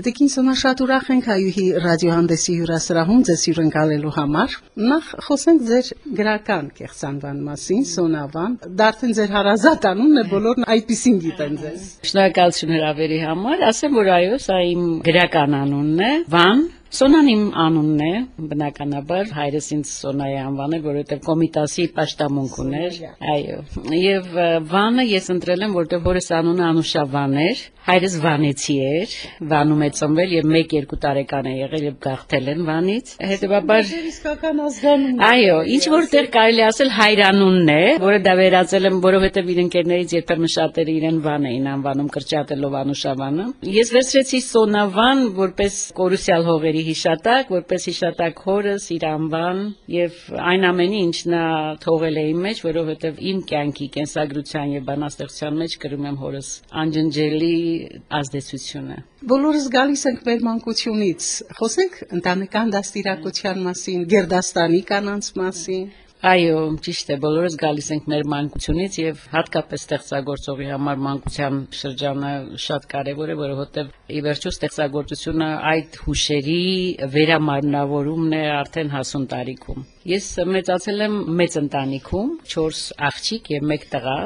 Տիկին Սոնա շատ ուրախ ենք հայուհի ռադիոհանդեսի հյուրասրահում ձեզ հյուրընկալելու համար։ Նախ խոսենք ձեր գրական կեղծանվան մասին, Սոնավան։ Դարդեն ձեր հարազատ անունն է, բոլորն այդպեսին գիտեն ձեզ։ Շնորհակալություն հրավերի համար։ Ասեմ, որ այո, սա իմ գրական անունն է, Վան Սոնան իմ անունն է, բնականաբար հայրս ինձ Սոնայի անվանել, որովհետև Կոմիտասի պաշտամունք ուներ։ Այո։ Եվ Վանը ես ընտրել եմ, որովհետև հորս անունը Անուշա Վան էր, հայրս Վանեցի էր, Վանում է ծնվել եւ 1-2 տարեկան է եղել եւ գաղթել են Վանից։ Հետեւաբար իսկական ազգանուն։ Այո, ինչ որտեղ կարելի ասել հայրանունն է, որը դա վերածել եմ, որովհետև իր ընկերներից երբեմն շատերը իրեն Վան էին անվանում կրճատելով Անուշա Վանը։ Ես վերցրեցի Սոնա Վան որպես կորուսյալ հողերի Գյումրիի հիշատակ, որպես հիշատակ հորս, իր անվան եւ այն ամենի, ինչ նա թողել է իմ մեջ, որովհետեւ իմ կյանքի կենսագրության եւ բանաստեղծության մեջ կրում եմ հորս անջնջելի ազդեցությունը։ Բոլորս գալիս ենք մեր մանկությունից։ Խոսենք ընտանեկան դաստիարակության մասին, Գերդաստանի կանանց մասին։ Այո, ճիշտ է, բոլորս գալիս ենք մեր մանկությունից եւ հատկապես ստեղծագործողի համար մանկության շրջանը շատ կարեւոր է, որովհետեւ ի վերջո ստեղծագործությունը այդ հուշերի վերամարմնավորումն է արդեն հասուն տարիքում։ Ես մեծացել եմ մեծ ընտանիքում, 4 աղջիկ եւ 1 տղա,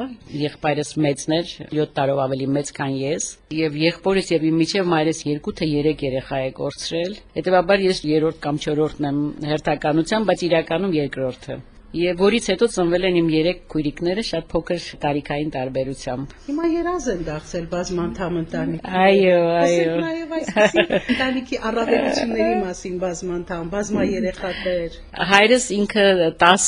եղբայրս մեծն էր, 7 տարով ավելի մեծ, քան ես, եւ եղբորս եւ իմ միջև մայրս 2 թե 3 երեխա է կորցրել։ Հետեւաբար ես երրորդ կամ չորրորդն եմ հերթականությամբ, բայց իրականում երկրորդը եւ որից հետո ծնվել են իմ երեք քույրիկները շատ փոքր տարիքային տարբերությամբ։ Հիմա երազ են դարձել բազմանդամ ընտանիք։ Այո, այո։ Նաեւ այսպեսի ընտանիքի առավելությունների մասին բազմանդամ, բազմաերեխաներ։ Հայրս ինքը 10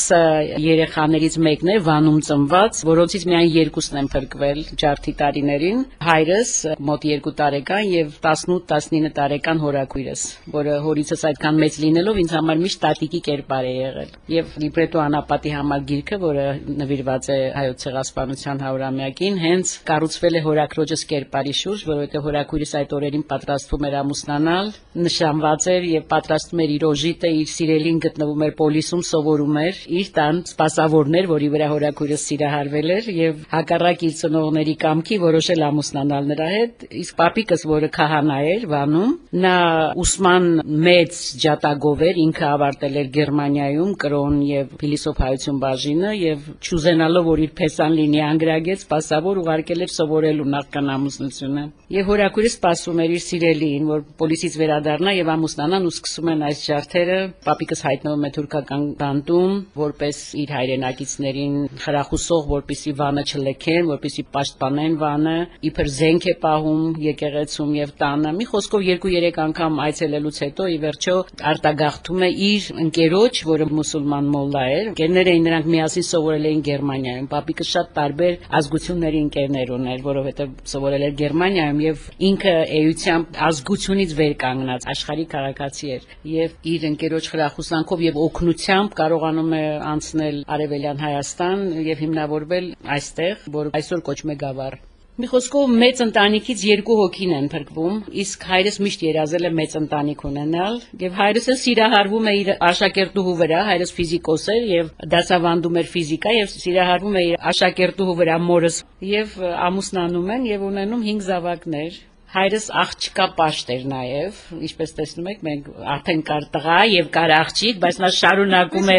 երեխաներից մեկն է, Վանում ծնված, որոնցից միայն երկուսն են փրկվել ջարդի տարիներին։ Հայրս մոտ 2 տարեկան եւ 18-19 տարեկան հորաքույրս, որը հորիցս այդքան մեծ լինելով ինձ համար միշտ տատիկի կերպար է եղել։ Եվ լիբրետո անապատի համար գիրքը, որը նվիրված է հայոց ցեղասպանության 100-ամյակին, հենց կառուցվել է հորակրոջս կերպարի շուրջ, որովհետև հորակույրս այդ օրերին պատրաստվում էր ամուսնանալ, նշանված էր եւ պատրաստում էր իր օժիտը, իր սիրելին գտնվում էր պոլիսում, սովորում էր իր տան սպասավորներ, որի վրա հորակույրս սիրահարվել էր եւ հակառակ իր ծնողների կամքի որոշել ամուսնանալ նրա հետ, իսկ պապիկս, որը քահանա էր Վանում, նա ուսման մեծ ջատագով էր, ինքը ավարտել էր Գերմանիայում կրոն եւ փիլիսոփայություն բաժինը եւ ճուզենալով որ իր փեսան լինի անգրագետ սպասավոր ուղարկել էր սովորելու նախքան ամուսնությունը եւ հորակուրը սպասում էր իր սիրելիին որ պոլիսից վերադառնա եւ ամուսնանան ու սկսում են այս ջարդերը պապիկս հայտնվում է թուրքական բանտում որպես իր հայրենակիցներին խրախուսող որպիսի վանը չլքեն որպիսի պաշտպանեն վանը իբր զենք է պահում եկեղեցում եւ տանը մի խոսքով 2-3 անգամ այցելելուց հետո ի վերջո արտագաղթում է իր ընկերոջ որը մուսուլման մոլլա էր Ընկերներ էին նրանք միասին սովորել էին Գերմանիայում։ Պապիկը շատ տարբեր ազգությունների ընկերներ ուներ, որովհետև սովորել էր Գերմանիայում եւ ինքը էությամբ ազգությունից վեր կանգնած աշխարհի քաղաքացի էր եւ իր ընկերոջ խրախուսանքով եւ օգնությամբ կարողանում է անցնել Արևելյան Հայաստան եւ հիմնավորվել այստեղ, որ այսօր կոչվում է Գավառ։ Մի խոսքով մեծ ընտանիքից երկու հոգին են փրկվում, իսկ հայրս միշտ երազել է մեծ ընտանիք ունենալ, եւ հայրս էլ սիրահարվում է իր աշակերտուհու վրա, հայրս ֆիզիկոս էր եւ դասավանդում էր ֆիզիկա եւ սիրահարվում է իր աշակերտուհու վրա մորս եւ ամուսնանում են եւ ունենում 5 զավակներ հայրս աղջկա պաշտ էր նաև, ինչպես տեսնում եք, մենք արդեն կար տղա եւ կար աղջիկ, բայց նա շարունակում է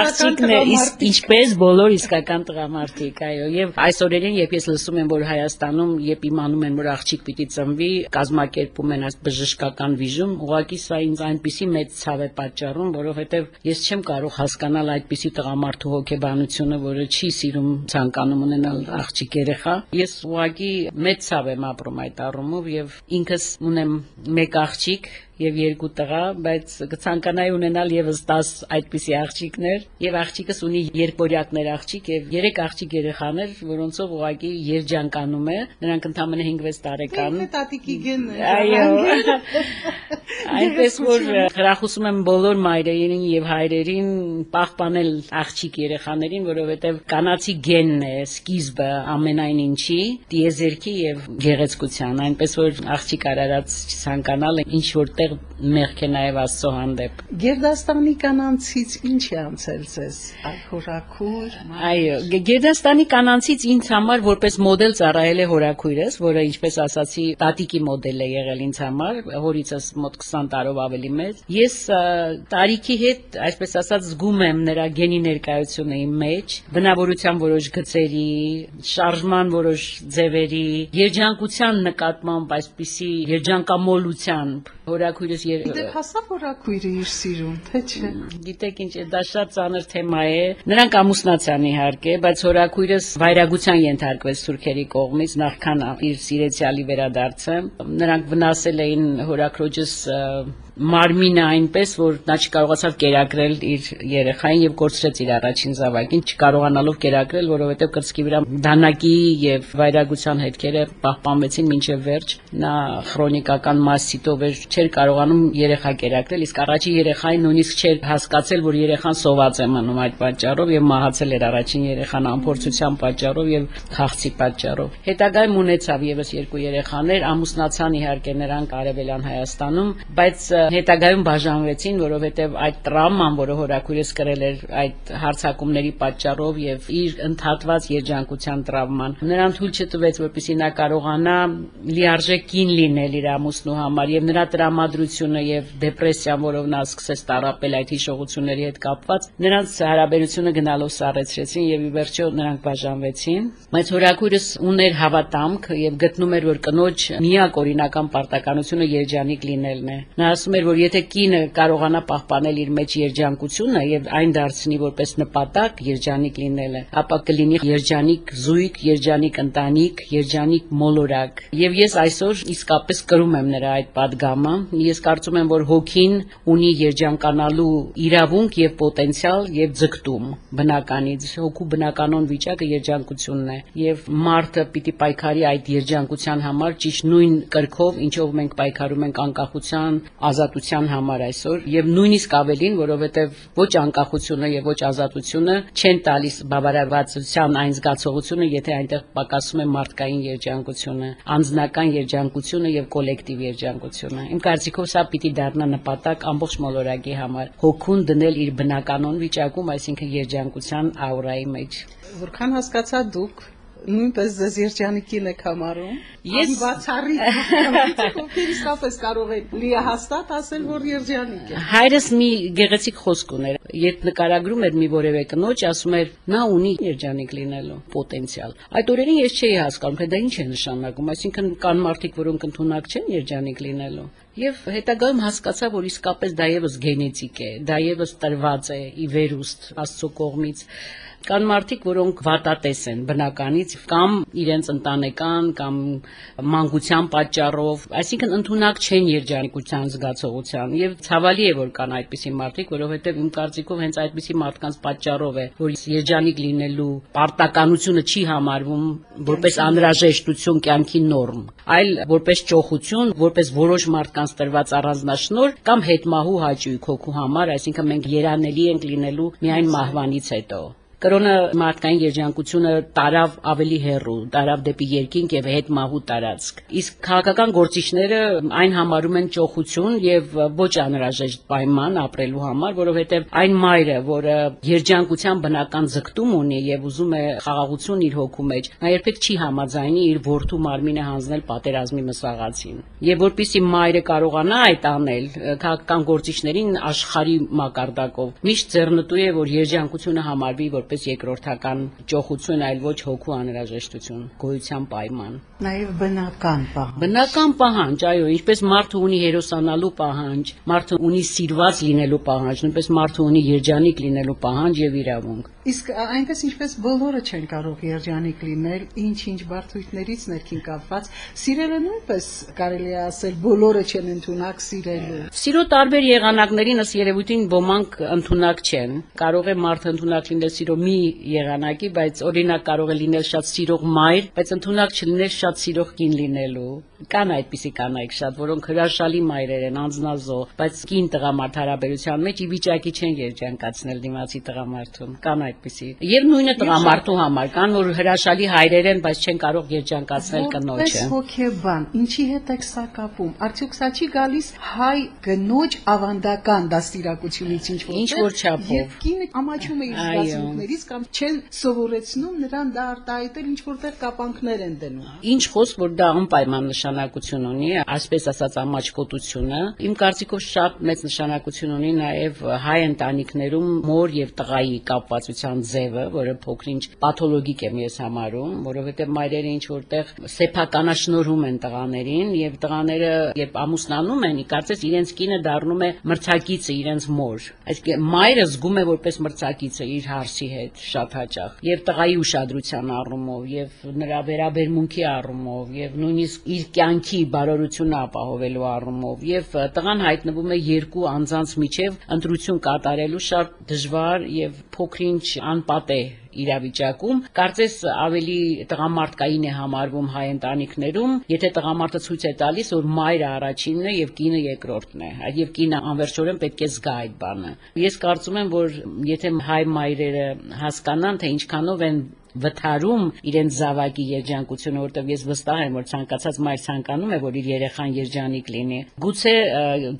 աղջիկն է, իսկ ինչպես բոլոր իսկական տղամարդիկ, այո, եւ այս օրերին, երբ ես լսում եմ, որ Հայաստանում, երբ իմանում են, որ աղջիկ պիտի ծնվի, կազմակերպում են այս բժշկական վիժում, ուղղակի սա ինձ այնպիսի մեծ ցավ է պատճառում, որովհետեւ ես չեմ կարող հասկանալ այդպիսի տղամարդու հոգեբանությունը, որը չի սիրում ցանկանում ունենալ աղջիկ երեխա։ Ես ուղղակի մեծ ցավ եմ ապրում այդ առումով եւ ինքս ունեմ մեկ աղջիկ եւ երկու տղա, բայց կցանկանայի ունենալ եւս 10 այդպիսի աղջիկներ եւ աղջիկս ունի երկորյակներ աղջիկ եւ երեք աղջիկ երեխաներ, որոնցով ուղակի երջանկանում է։ Նրանք ընդամենը 5-6 տարեկան։ Թե տատիկի գենն է։ Այո։ Այնպես որ հրախուսում եմ բոլոր մայրերին եւ հայրերին պահպանել աղջիկ երեխաներին, որովհետեւ կանացի գենն է սկիզբը ամենայն ինչի, դիեզերքի եւ գեղեցկության։ Այնպես որ աղջիկ արարած ցանկանալ ինչ որտեղ մեղք է նաև Աստծո հանդեպ։ Գերդաստանի կանանցից ինչ է անցել ձեզ հորաքույր։ Այո, Գերդաստանի կանանցից ինձ համար որպես մոդել ծառայել է հորաքույրս, որը ինչպես ասացի, տատիկի մոդել է եղել ինձ համար, հորիցս մոտ 20 տարով ավելի մեծ։ Ես տարիքի հետ, այսպես ասած, զգում եմ նրա գենի ներկայությունը իմ մեջ, բնավորության որոշ գծերի, շարժման որոշ ձևերի, երջանկության նկատմամբ այսպիսի երջանկամոլությամբ հորաքույրս եր Գիտեք, հասա հորաքույրը իր սիրուն, թե չէ։ Գիտեք ինչ է, դա շատ ծանր թեմա է։ Նրանք ամուսնացան իհարկե, բայց հորաքույրս վայրագության ենթարկվեց թուրքերի կողմից նախքան իր սիրեցյալի վերադարձը։ Նրանք վնասել էին հորաքրոջս մարմինը այնպես, որ նա չկարողացավ կերակրել իր երեխային եւ կորցրեց իր առաջին զավակին, չկարողանալով կերակրել, որովհետեւ կրծքի վրա դանակի եւ վայրագության հետքերը պահպանվեցին մինչեւ վերջ։ Նա քրոնիկական մասիտով էր, չէր կարողանում երեխա կերակրել, իսկ առաջին երեխային նույնիսկ չէր հասկացել, որ երեխան սոված է մնում այդ պատճառով եւ մահացել էր առաջին երեխան անփորձության պատճառով եւ խաղցի պատճառով։ Հետագայում ունեցավ եւս երկու երեխաներ, ամուսնացան իհարկե նրանք Արևելյան Հայաստանում, բայց հետագայում բաժանվեցին, որովհետև այդ տրավման, որը հորաքույրս կրել էր այդ հարցակումների պատճառով եւ իր ընդհատված երջանկության տրավման, նրան թույլ չտվեց, որպեսզի նա կարողանա լիարժեք կին լինել իր ամուսնու համար եւ նրա տրամադրությունը եւ դեպրեսիան, որով նա սկսեց տարապել այդ հիշողությունների հետ կապված, նրանց հարաբերությունը գնալով սառեցրեցին եւ ի վերջո նրանք բաժանվեցին։ Բայց հորաքույրս ուներ հավատամք եւ գտնում էր, որ կնոջ միակ օրինական պարտականությունը երջանիկ լինելն է։ Նա ասում կարծում էր, որ եթե կինը կարողանա պահպանել իր մեջ երջանկությունը եւ այն դարձնի որպես նպատակ երջանիկ լինելը, ապա կլինի երջանիկ զույգ, երջանիկ ընտանիք, երջանիկ մոլորակ։ Եվ ես այսօր իսկապես կրում եմ նրա այդ падգամը։ Ես կարծում եմ, որ հոգին ունի երջանկանալու իրավունք եւ պոտենցիալ եւ ձգտում բնականից հոգու բնականոն վիճակը երջանկությունն է եւ մարդը պիտի պայքարի այդ երջանկության համար ճիշտ նույն կրքով ինչով մենք պայքարում ենք անկախության ազատության համար այսօր եւ նույնիսկ ավելին, որովհետեւ ոչ անկախությունը եւ ոչ ազատությունը չեն տալիս բավարարվածության այն զգացողությունը, եթե այնտեղ պակասում է մարդկային երջանկությունը, անձնական երջանկությունը եւ կոլեկտիվ երջանկությունը։ Իմ կարծիքով սա պիտի դառնա նպատակ ամբողջ մոլորակի համար։ Հոգուն դնել իր բնականon վիճակում, այսինքն երջանկության աուրայի մեջ։ Որքան հասկացա դուք նույնպես ձեզ երջանիկին եք համարում։ Ես բացառիկ ովքեր իսկապես կարող են լիահաստատ ասել, որ երջանիկ է։ Հայրս մի գեղեցիկ խոսք ուներ, երբ նկարագրում էր մի որևէ կնոջ, ասում էր, նա ունի երջանիկ լինելու պոտենցիալ։ Այդ օրերին ես չէի հասկանում, թե դա ինչ է նշանակում, այսինքն կան մարդիկ, որոնք ընդունակ չեն երջանիկ լինելու։ Եվ հետագայում հասկացա, որ իսկապես դա եւս գենետիկ է, դա եւս տրված է ի վերուստ Աստծո կողմից Կան մարդիկ, որոնք վատատես են բնականից կամ իրենց ընտանեկան կամ մանկության պատճառով, այսինքն ընդունակ չեն երջանկության զգացողության եւ ցավալի է որ կան այդպիսի մարդիկ, որովհետեւ իմ կարծիքով հենց այդպիսի մարդկանց պատճառով է, որ երջանիկ լինելու պարտականությունը չի համարվում որպես անհրաժեշտություն կյանքի նորմ, այլ որպես ճոխություն, որպես որոշ մարդկանց տրված առանձնաշնոր կամ հետմահու հաճույք հոգու համար, այսինքն մենք երանելի ենք լինելու միայն մահվանից հետո։ Կրոնը մարդկային երջանկությունը տարավ ավելի հեռու, տարավ դեպի երկինք եւ հետ մահու տարածք։ Իսկ քաղաքական գործիչները այն համարում են ճոխություն եւ ոչ անհրաժեշտ պայման ապրելու համար, որովհետեւ այն մայրը, որը երջանկության բնական ձգտում ունի եւ ուզում է խաղաղություն իր հոգու մեջ, նա երբեք չի համաձայնի իր որդու մարմինը հանձնել պատերազմի մսաղացին։ Եվ որpիսի մայրը կարողանա այդ անել, քաղաքական գործիչներին աշխարհի մակարդակով միշտ ձեռնտու է, որ երջանկությունը համարվի որ որպես երկրորդական ճոխություն, այլ ոչ հոգու անհրաժեշտություն, գոյության պայման։ Նաև բնական պահանջ։ Բնական պահանջ, այո, ինչպես մարդը ունի հերոսանալու պահանջ, մարդը ունի սիրված լինելու պահանջ, նույնպես մարդը ունի երջանիկ լինելու պահանջ եւ իրավունք։ Իսկ այնպես ինչպես բոլորը չեն կարող երջանիկ լինել, ինչ-ինչ բարդույթներից ներքին կապված, սիրելը նույնպես կարելի է ասել բոլորը չեն ընդունակ սիրելու։ Սիրո տարբեր եղանակներին ըստ երևույթին ոմանք ընդունակ չեն։ Կարող է մարդը ընդունակ լինել սիրո մի եղանակի, բայց օրինակ կարող է լինել շատ սիրող մայր, բայց ընդունակ չլինել շատ սիրող կին լինելու։ Կան այդպիսի կանայք շատ, որոնք հրաշալի մայրեր են, անznազող, բայց կին տղամարդ հարաբերության մեջ ի վիճակի չեն երջանկացնել դիմացի տղամարդուն։ Կան այդպիսի։ Եվ նույնը տղամարդու համար կան, որ հրաշալի հայրեր են, բայց չեն կարող երջանկացնել կնոջը։ Պես հոգեբան, ինչի հետ եք սա կապում։ Արդյոք սա չի գալիս հայ կնոջ ավանդական դաստիարակությունից ինչ որ։ Ինչ որ չափով։ Եվ կինը ամաչում է իր զգացմունքներից կամ չեն սովորեցնում նրան դա արտահայտել ինչ որտեղ կապանքներ են դնում։ Ինչ խոսք, որ դա անպայման նշանակություն ունի, այսպես ասած ամաչկոտությունը, իմ կարծիքով շատ մեծ նշանակություն ունի նաև հայ ընտանիքներում մոր եւ տղայի կապվածության ձևը, որը փոքրինչ պաթոլոգիկ եմ ես համարում, որովհետեւ մայրերը ինչ որտեղ սեփականաշնորհում են տղաներին եւ տղաները երբ ամուսնանում են, կարծես իրենց կինը դառնում է մրցակիցը իրենց մոր։ Այսինքն մայրը զգում է որպես մրցակիցը իր հարսի հետ շատ հաճախ եւ տղայի ուշադրության առումով եւ նրա վերաբերմունքի առումով եւ նույնիսկ իր կյանքի բարօրությունը ապահովելու առումով եւ տղան հայտնվում է երկու անձանց միջև ընտրություն կատարելու շատ դժվար եւ փոքրինչ անպատե իրավիճակում կարծես ավելի տղամարդկային է համարվում հայ ընտանիքներում, եթե տղամարդը ցույց է տալիս, որ մայրը առաջինն է եւ կինը երկրորդն է, եւ կինը անվերջորեն պետք է զգա այդ բանը։ Ես կարծում եմ, որ եթե հայ մայրերը հասկանան, թե ինչքանով են վթարում իրենց զավակի երջանկությունը, որտեղ ես վստահ եմ, որ ցանկացած մայր ցանկանում է, որ իր երեխան երջանիկ լինի։ Գուցե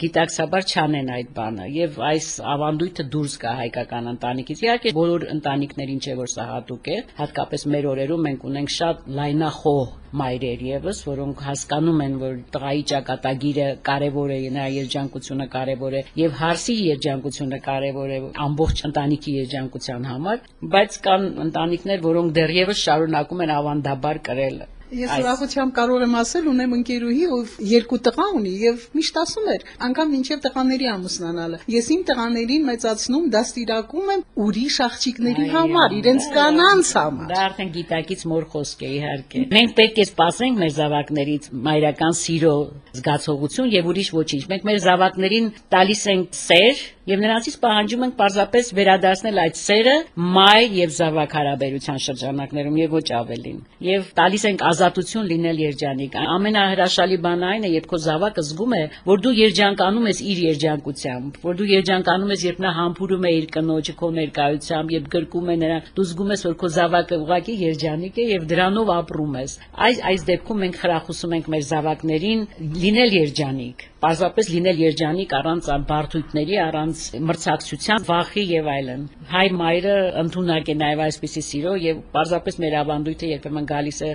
գիտակցաբար չանեն այդ բանը եւ այս ավանդույթը դուրս գա հայկական ընտանիքից։ Իհարկե բոլոր ընտանիքներին չէ որ սա հատուկ է, հատկապես մեր օրերում մենք ունենք շատ լայնախոհ մայրեր եւս, որոնք հասկանում են, որ տղայի ճակատագիրը կարևոր է, նրա երջանկությունը կարևոր է եւ հարսի երջանկությունը կարևոր է ամբողջ ընտանիքի երջանկության համար, բայց կան ընտանիքներ, որոնք դեռևս շարունակում են ավանդաբար կրել Ես ուրախությամբ կարող եմ ասել, ունեմ ընկերուհի, ով երկու տղա ունի եւ միշտ ասում էր, անգամ մինչեւ տղաների ամուսնանալը։ Ես իմ տղաներին մեծացնում, դաստիարակում եմ ուրիշ աղջիկների համար, իրենց կանանց համար։ Դա արդեն գիտակից մոր խոսք է իհարկե։ Մենք պետք է սպասենք մեր զավակներից մայրական սիրո զգացողություն եւ ուրիշ ոչինչ։ Մենք մեր զավակներին տալիս ենք սեր եւ նրանցից պահանջում ենք պարզապես վերադարձնել այդ սերը մայր եւ զավակ հարաբերության շրջանակներում եւ ոչ ավելին։ Եվ տալիս ենք ազատություն լինել երջանիկ։ Ամենահրաշալի բանը այն է, երբ քո զավակը զգում է, որ դու երջանկանում ես իր երջանկությամբ, որ դու երջանկանում ես, երբ նա համբուրում է իր կնոջը քո ներկայությամբ, երբ գրկում է նրան, դու զգում ես, որ քո զավակը ուղղակի երջանիկ է եւ դրանով ապրում ես։ Այս այս դեպքում մենք խրախուսում ենք մեր զավակներին լինել երջանիկ պարզապես լինել երջանիկ առանց բարդույթների, առանց մրցակցության, վախի եւ այլն։ Հայ մայրը ընդունակ է նաեւ այսպիսի սիրո եւ պարզապես մեր ավանդույթը երբեմն գալիս է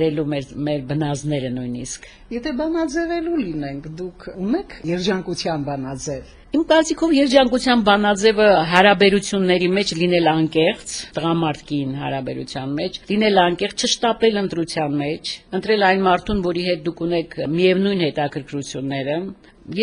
խաթարելու մեր մեր բնազները նույնիսկ։ Եթե բանաձևելու լինենք, դուք ունեք երջանկության բանաձև։ Իմ կարծիքով երջանկության բանաձևը հարաբերությունների մեջ լինել անկեղծ, տղամարդկին հարաբերության մեջ, լինել անկեղծ, չշտապել ընտրության մեջ, ընտրել այն մարդուն, որի հետ դուք ունեք միևնույն հետաքրքրությունները։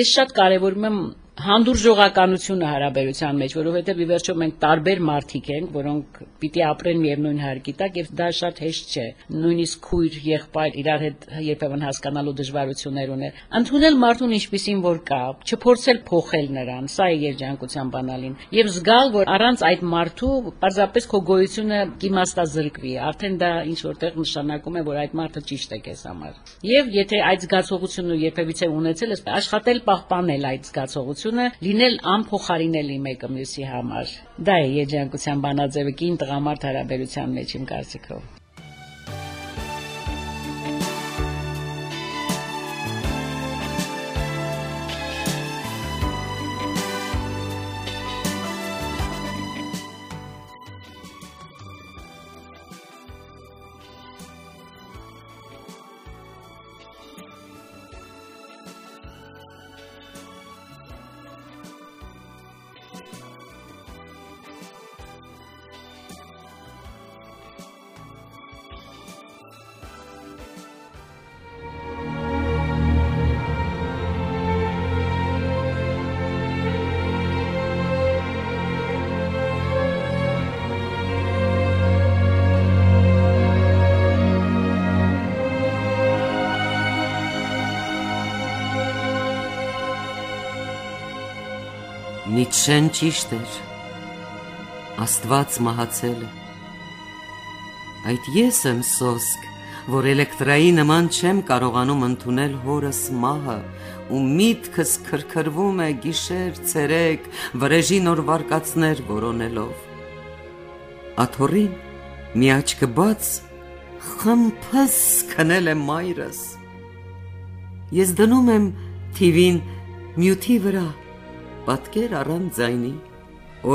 Ես շատ կարևորում եմ հանդուրժողականությունը հարաբերության մեջ, որովհետև ի վերջո մենք տարբեր մարդիկ ենք, որոնք պիտի ապրեն միևնույն հարկի տակ եւ դա շատ հեշտ չէ։ Նույնիսկ քույր, եղբայր իրար հետ երբեմն հասկանալու դժվարություններ ուներ։ Ընդունել մարդուն ինչպեսին որ կա, չփորձել փոխել նրան, սա է երջանկության բանալին։ Եվ զգալ, որ առանց այդ մարդու պարզապես քո գոյությունը կիմաստազրկվի, արդեն դա ինչ որտեղ նշանակում է, որ այդ մարդը ճիշտ է քեզ համար։ Եվ եթե այդ զգացողությունը երբևիցե ունեցել ես, աշխատել պահպանել այդ զգացողությունը, լինել անփոխարինելի մեկը մյուսի համար։ Դա է երջանկության բանաձևը կին տղամարդ հարաբերության մեջ իմ կարծիքով։ Նիցշեն ճիշտ էր։ Աստված մահացել է։ Այդ ես եմ սոսկ, որ էլեկտրայի նման չեմ կարողանում ընդունել հորս մահը, ու միտքս քրքրվում է գիշեր, ցերեկ, վրեժի նոր վարկածներ որոնելով։ Աթորին մի աչքը բաց խմփս քնել է մայրս։ Ես դնում եմ թիվին մյութի վրա պատկեր առանց ձայնի,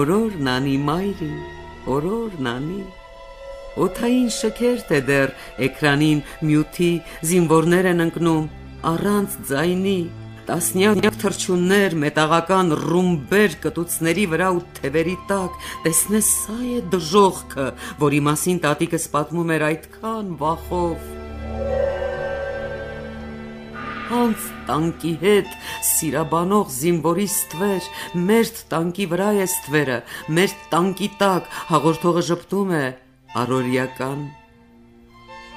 օրոր նանի մայրին, օրոր նանի, Օթային շքերթ է դեռ էկրանին մյութի զինվորներ են ընկնում առանց ձայնի տասնյակ թրջուններ մետաղական ռումբեր կտուցների վրա ու թևերի տակ տեսնես սա է դժողքը որի մասին տատիկս պատմում էր այդքան վախով հանց տանկի հետ սիրաբանող զինվորի ստվեր, մերթ տանկի վրա է ստվերը, մեր տանկի տակ հաղորդողը ճպտում է առորիական։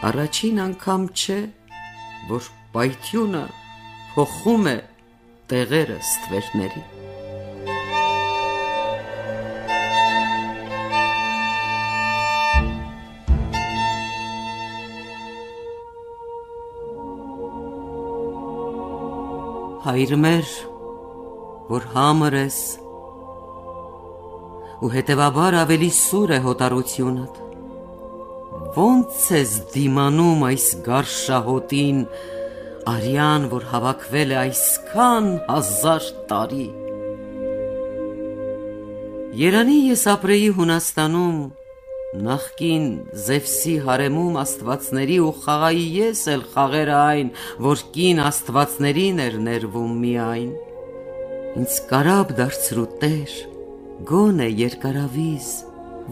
Առաջին անգամ չէ, որ պայթյունը փոխում է տեղերը ստվերների։ հայր մեր, որ համր ես, ու հետևաբար ավելի սուր է հոտարությունդ, ոնց ես դիմանում այս գարշահոտին, արյան, որ հավակվել է այսքան հազար տարի։ Երանի ես ապրեի Հունաստանում, Նախքին Զևսի հարեմում աստվածների ու խաղայի ես էլ խաղերը այն, որ կին աստվածներին էր ներվում միայն։ Ինձ կարապ դարձրու տեր, գոն է երկարավիզ,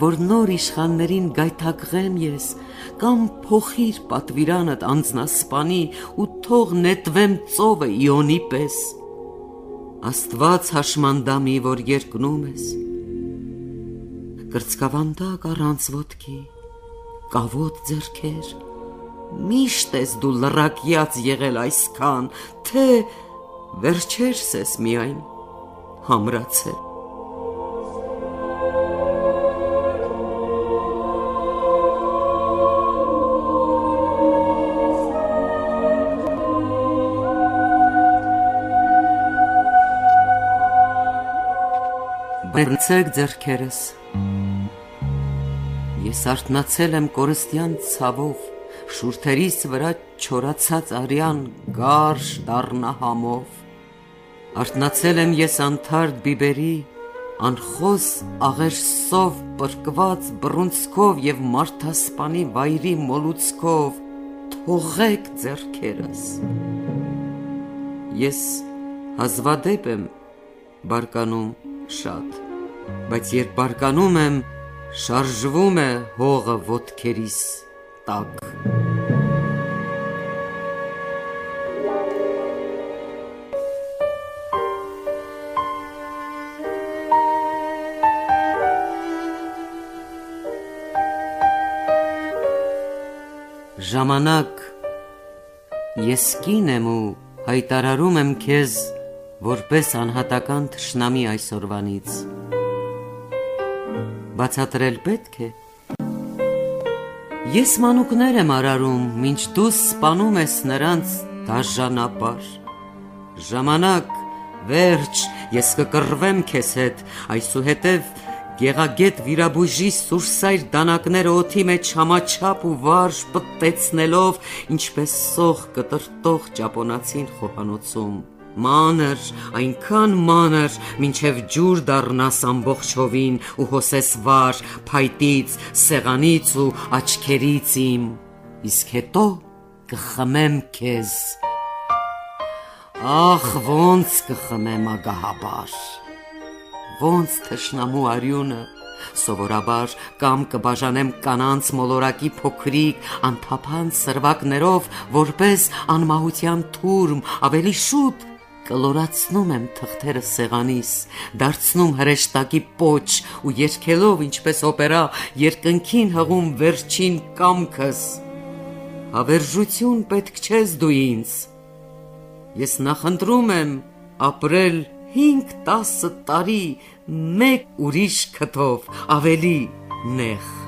որ նոր իշխաններին գայթակղեմ ես, կամ փոխիր պատվիրանդ անձնասպանի ու թող նետվեմ ծովը իոնի պես։ Աստված հաշմանդամի, որ երկնում ես, կրծքավանդակ առանց ոտքի, կավոտ ձերքեր, միշտ ես դու լրակյաց եղել այսքան, թե վերջերս ես միայն համրացել։ Բերցեք ձերքերս Ես արթնացել եմ կորստյան ցավով, շուրթերիս վրա չորացած արյան գարշ դառնահամով։ Արթնացել եմ ես անթարդ բիբերի, անխոս աղերսով պրկված բռունցքով եւ մարդասպանի վայրի մոլուցքով թողեք ձեռքերս։ Ես հազվադեպ եմ բարկանում շատ, բայց երբ բարկանում եմ, շարժվում է հողը ոտքերիս տակ։ Ժամանակ ես կին եմ ու հայտարարում եմ քեզ որպես անհատական ճշնամի այսօրվանից բացատրել պետք է։ Ես մանուկներ եմ արարում, ինչ դու սպանում ես նրանց դաժանապար։ Ժամանակ, վերջ, ես կկռվեմ քեզ հետ, այսուհետև Գեղագետ վիրաբույժի սուրսայր դանակները օթի մեջ համաչափ ու վարժ պտտեցնելով, ինչպես սող կտրտող ճապոնացին խոհանոցում։ Մանր, այնքան մանր, մինչև ջուր դառնաս ամբողջովին ու հոսես վար, փայտից, սեղանից ու աչքերից իմ, իսկ հետո կխմեմ քեզ։ Ախ, ոնց կխմեմ ագահաբար ոնց թշնամու արյունը սովորաբար կամ կբաժանեմ կանանց մոլորակի փոքրիկ անփափանց սրվակներով որպես անմահության թուրմ ավելի շուտ կլորացնում եմ թղթերը սեղանիս, դարձնում հրեշտակի պոչ ու երկելով ինչպես օպերա երկնքին հղում վերջին կամքս։ Հավերժություն պետք չես դու ինձ։ Ես նախընտրում եմ ապրել 5-10 տարի մեկ ուրիշ քթով ավելի նեղ